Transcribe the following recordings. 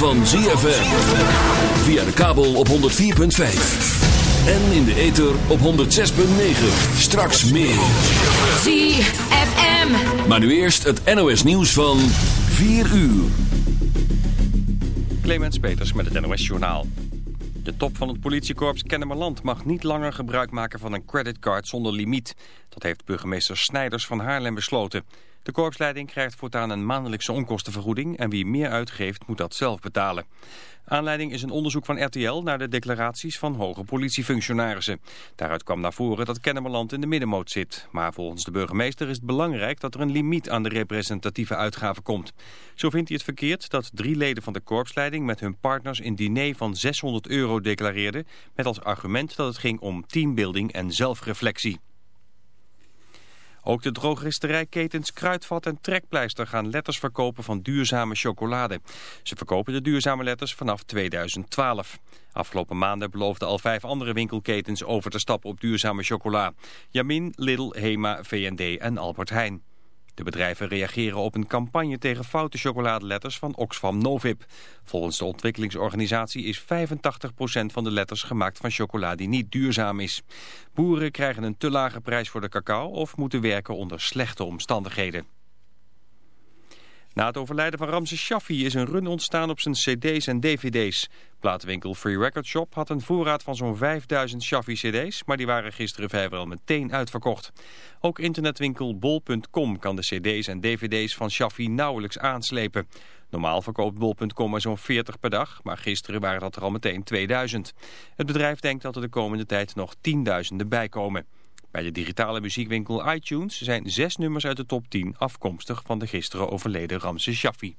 van ZFM. Via de kabel op 104.5. En in de ether op 106.9. Straks meer. ZFM. Maar nu eerst het NOS nieuws van 4 uur. Clemens Peters met het NOS Journaal. De top van het politiekorps Kennemerland mag niet langer gebruik maken van een creditcard zonder limiet. Dat heeft burgemeester Snijders van Haarlem besloten. De korpsleiding krijgt voortaan een maandelijkse onkostenvergoeding... en wie meer uitgeeft moet dat zelf betalen. Aanleiding is een onderzoek van RTL naar de declaraties van hoge politiefunctionarissen. Daaruit kwam naar voren dat Kennemerland in de middenmoot zit. Maar volgens de burgemeester is het belangrijk dat er een limiet aan de representatieve uitgaven komt. Zo vindt hij het verkeerd dat drie leden van de korpsleiding met hun partners een diner van 600 euro declareerden... met als argument dat het ging om teambuilding en zelfreflectie. Ook de drogisterijketens Kruidvat en Trekpleister gaan letters verkopen van duurzame chocolade. Ze verkopen de duurzame letters vanaf 2012. Afgelopen maanden beloofden al vijf andere winkelketens over te stappen op duurzame chocola. Jamin, Lidl, Hema, V&D en Albert Heijn. De bedrijven reageren op een campagne tegen foute chocoladeletters van Oxfam Novib. Volgens de ontwikkelingsorganisatie is 85% van de letters gemaakt van chocola die niet duurzaam is. Boeren krijgen een te lage prijs voor de cacao of moeten werken onder slechte omstandigheden. Na het overlijden van Ramses Shaffi is een run ontstaan op zijn cd's en dvd's. Platenwinkel Free Record Shop had een voorraad van zo'n 5000 Shaffi-cd's... maar die waren gisteren vrijwel meteen uitverkocht. Ook internetwinkel bol.com kan de cd's en dvd's van Shaffi nauwelijks aanslepen. Normaal verkoopt bol.com er zo'n 40 per dag, maar gisteren waren dat er al meteen 2000. Het bedrijf denkt dat er de komende tijd nog tienduizenden bijkomen. Bij de digitale muziekwinkel iTunes zijn zes nummers uit de top 10 afkomstig van de gisteren overleden Ramses Shaffi.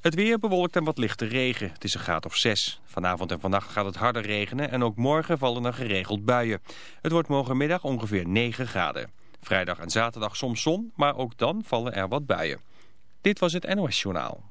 Het weer bewolkt en wat lichte regen. Het is een graad of 6. Vanavond en vannacht gaat het harder regenen en ook morgen vallen er geregeld buien. Het wordt morgenmiddag ongeveer 9 graden. Vrijdag en zaterdag soms zon, maar ook dan vallen er wat buien. Dit was het NOS Journaal.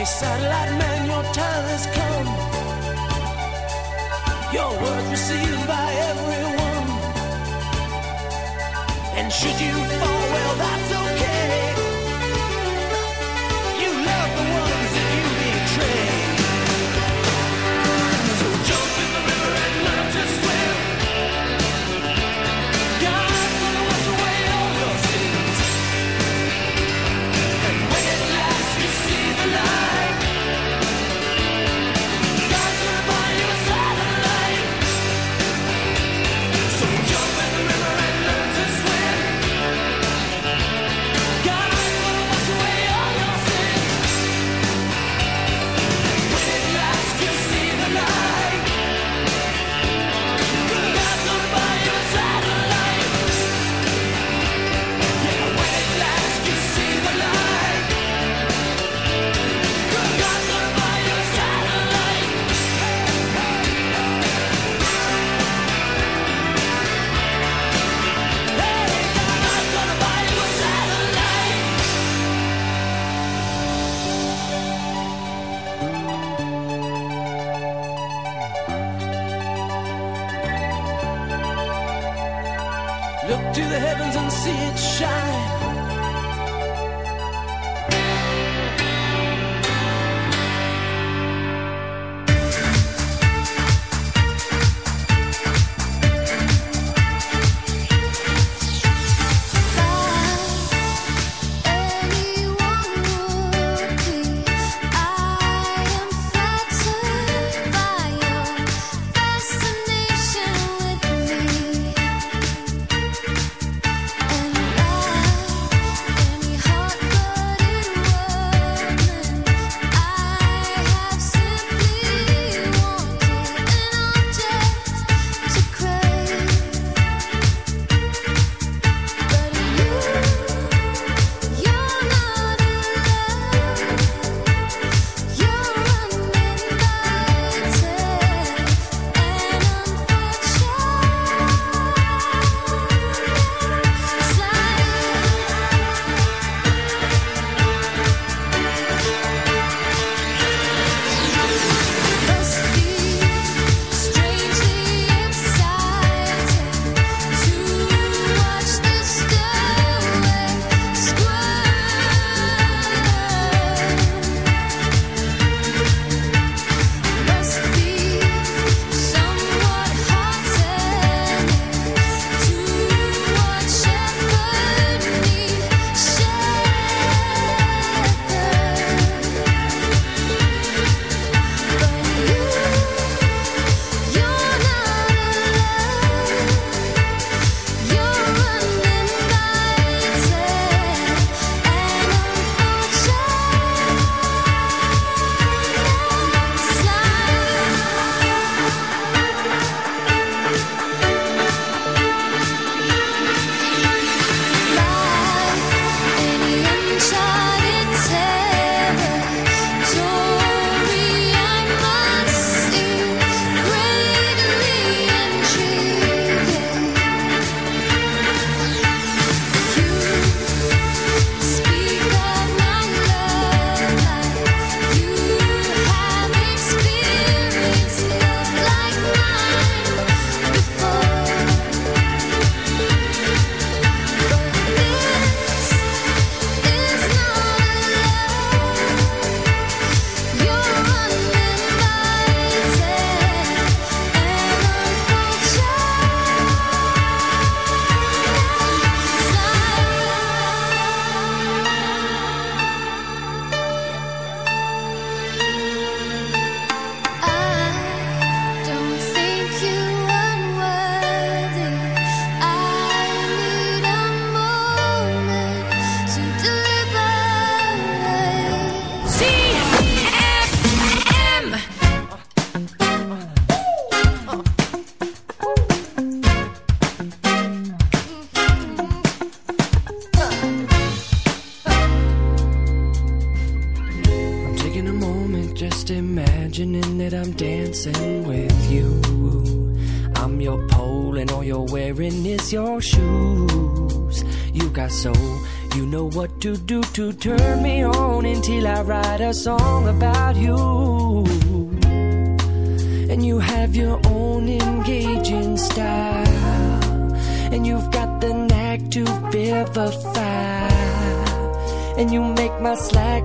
Hey, satellite man, your time has come. Your word received by everyone. And should you fall, well, that's okay.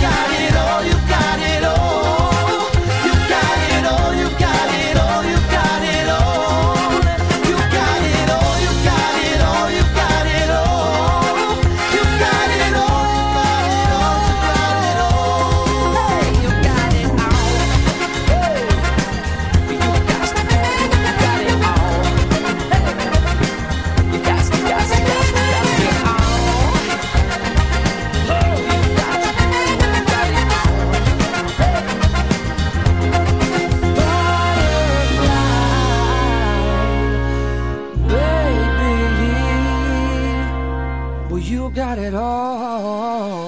got it. oh.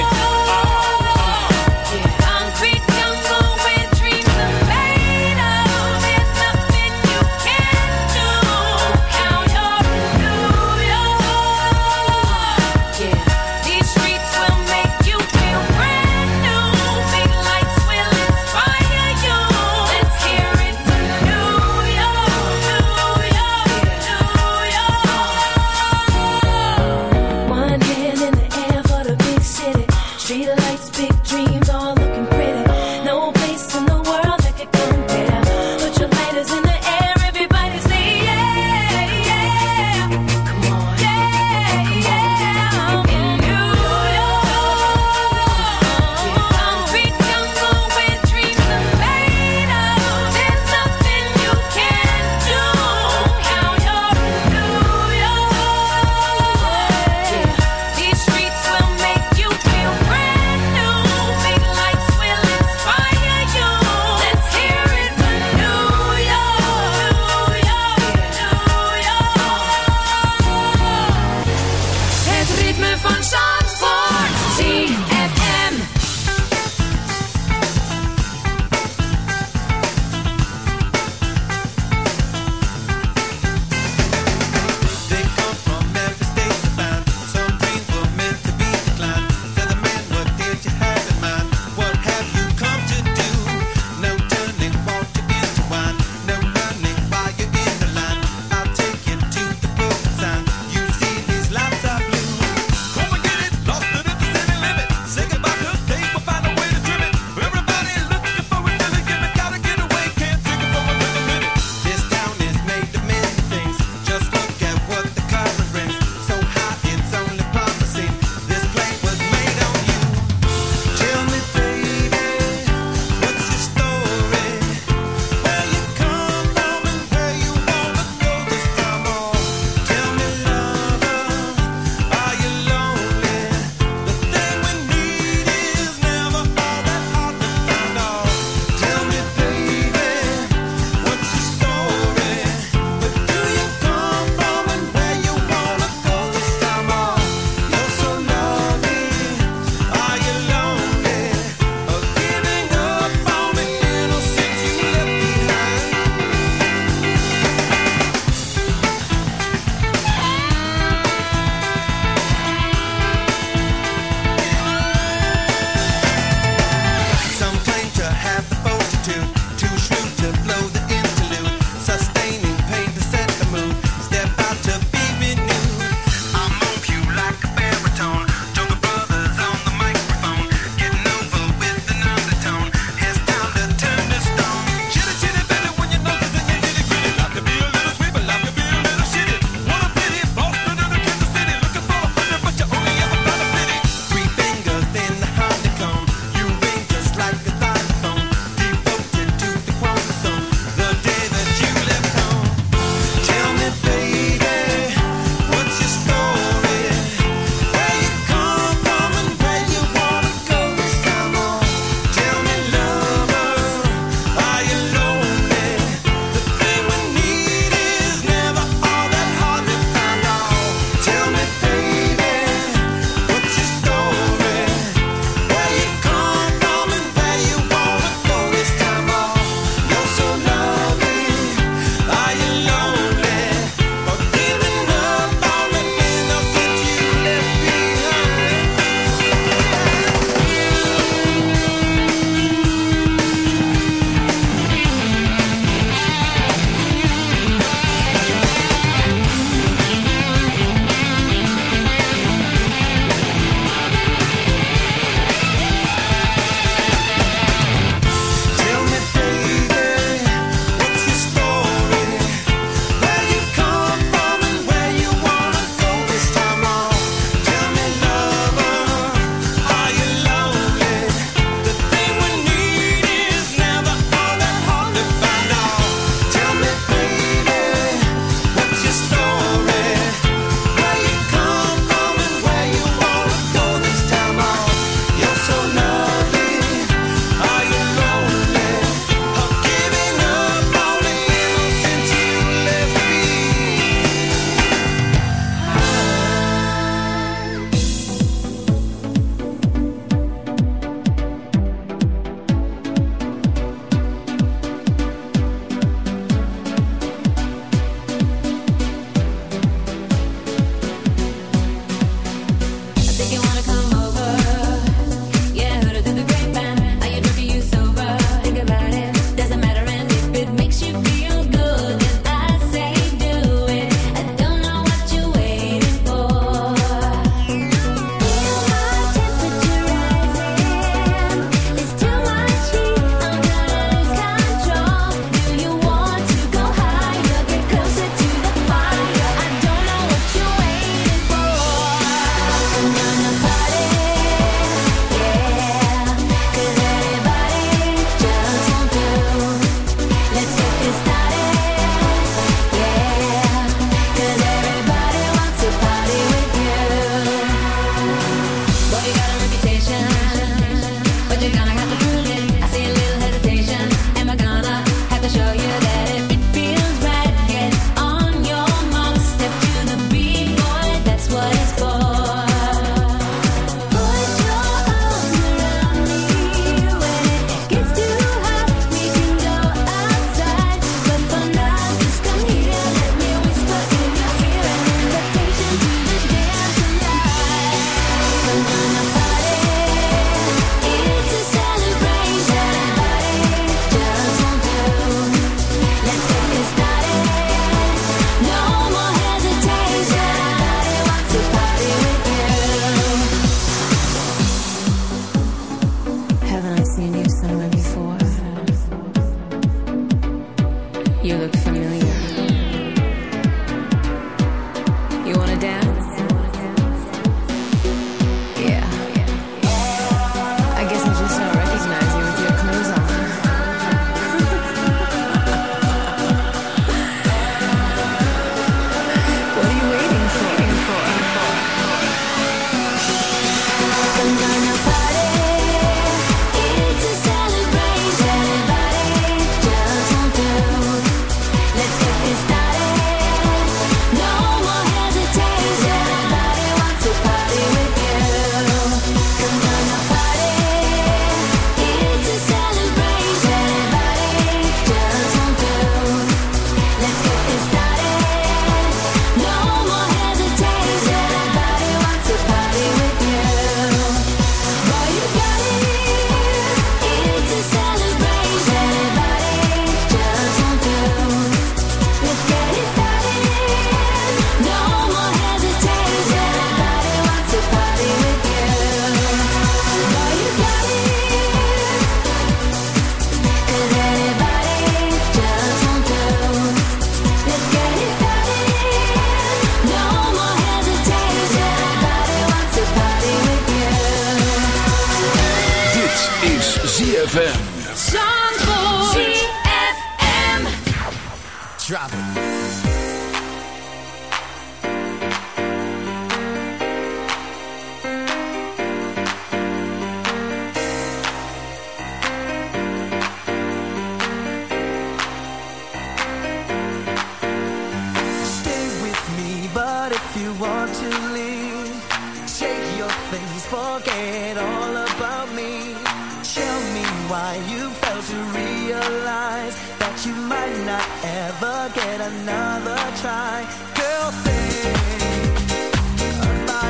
ever get another try. Girl,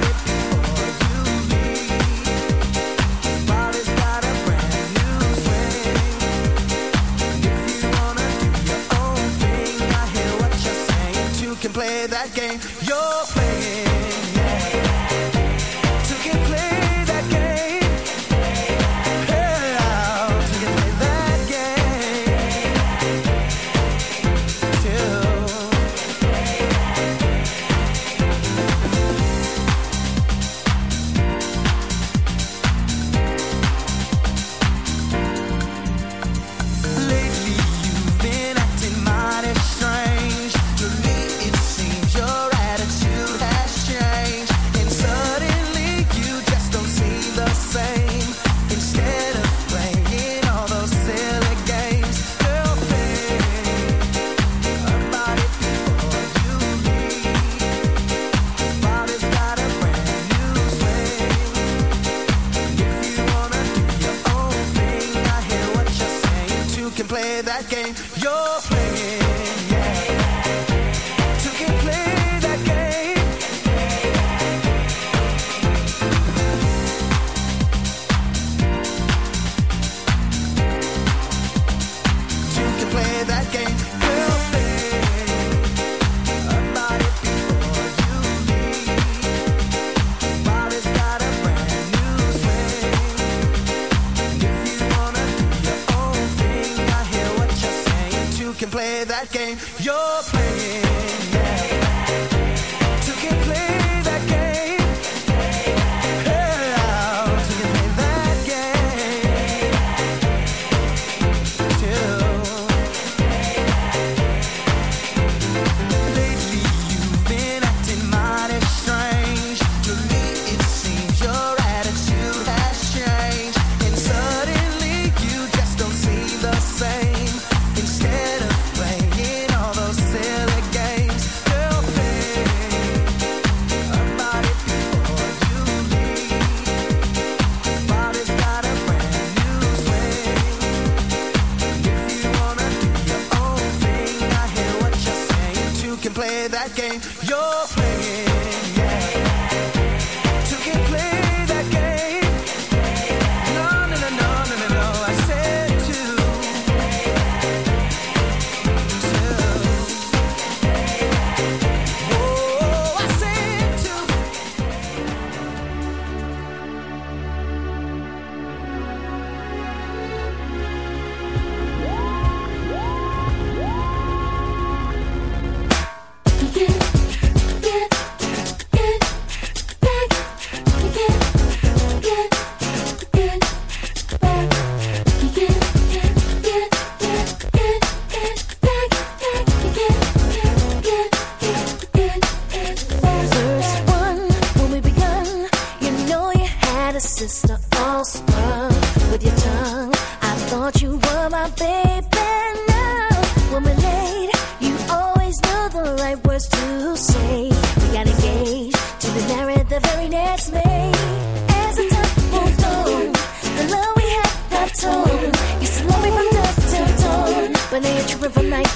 before you leave. Body's got a brand new swing. If you wanna do your own thing, I hear what you're saying. You can play that game. You're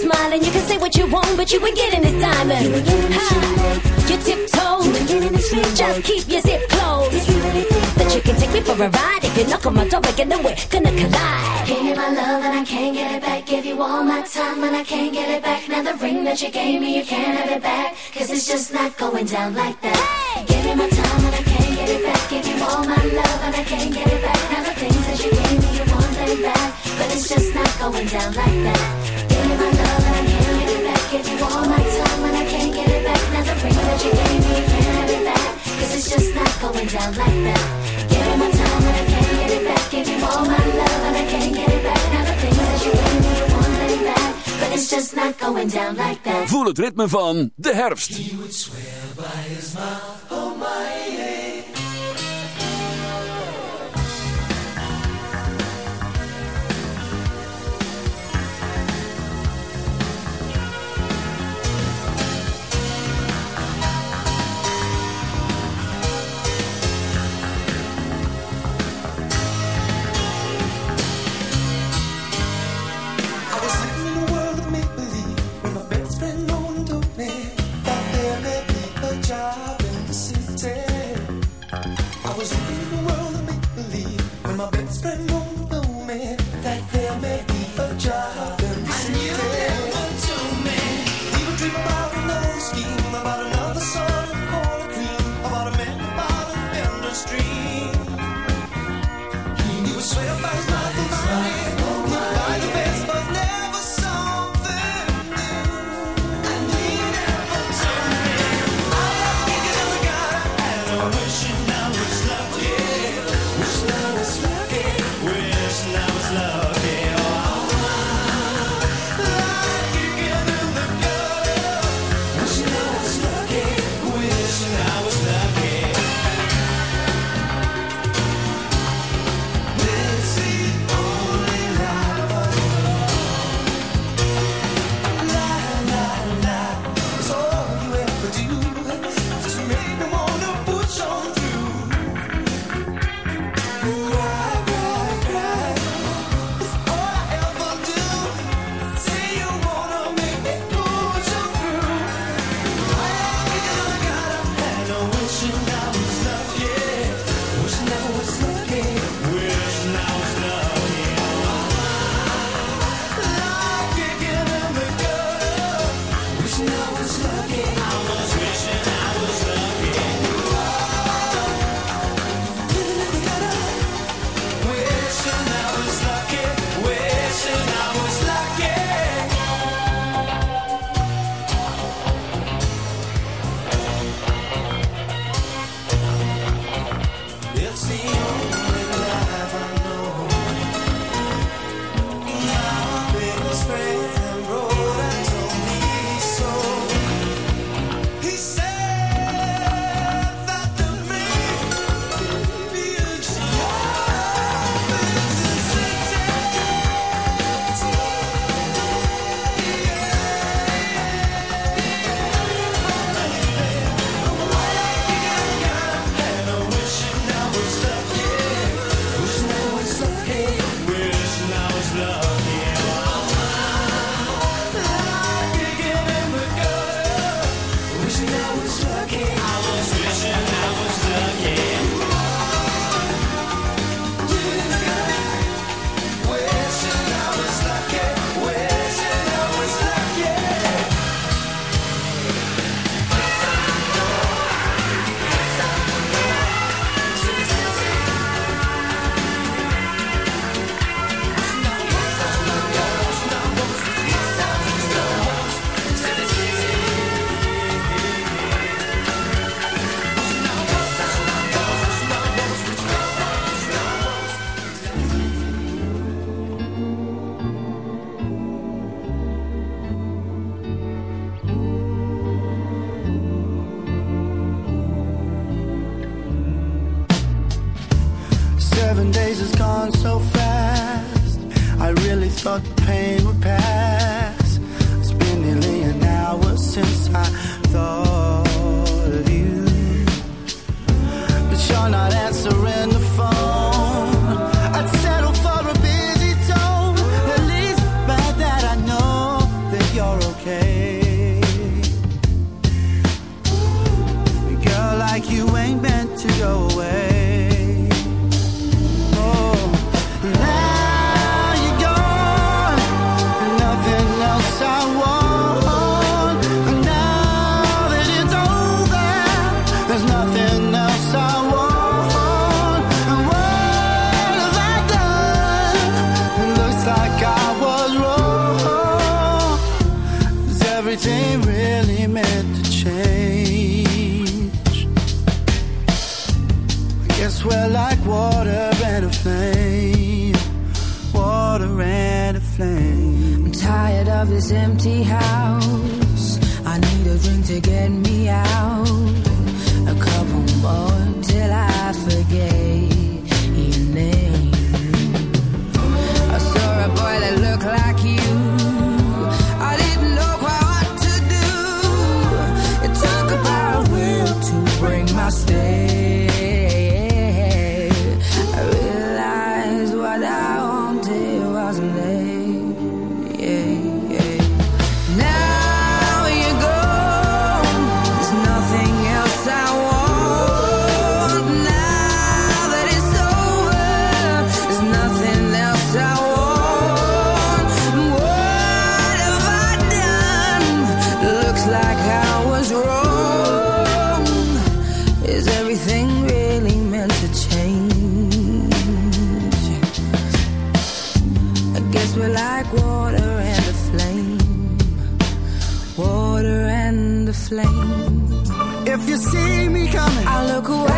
smiling. You can say what you want, but you ain't getting this diamond. You are tiptoed. Just keep your zip closed. That you can take me for a ride. If you knock on my door again, then we're gonna collide. Give me my love and I can't get it back. Give you all my time and I can't get it back. Now the ring that you gave me, you can't have it back. Cause it's just not going down like that. Hey! Give me my time and I can't get it back. Give you all my love and I can't get it back. Now the things that you gave me, you want them back. But it's just not going down like that. Voel het ritme van de herfst. He would swear by his mouth, oh my spend Yes, we're like water and a flame. Water and a flame. I'm tired of this empty house. I need a drink to get me out. A couple more till I forget your name. I saw a boy that looked like you. stay look away.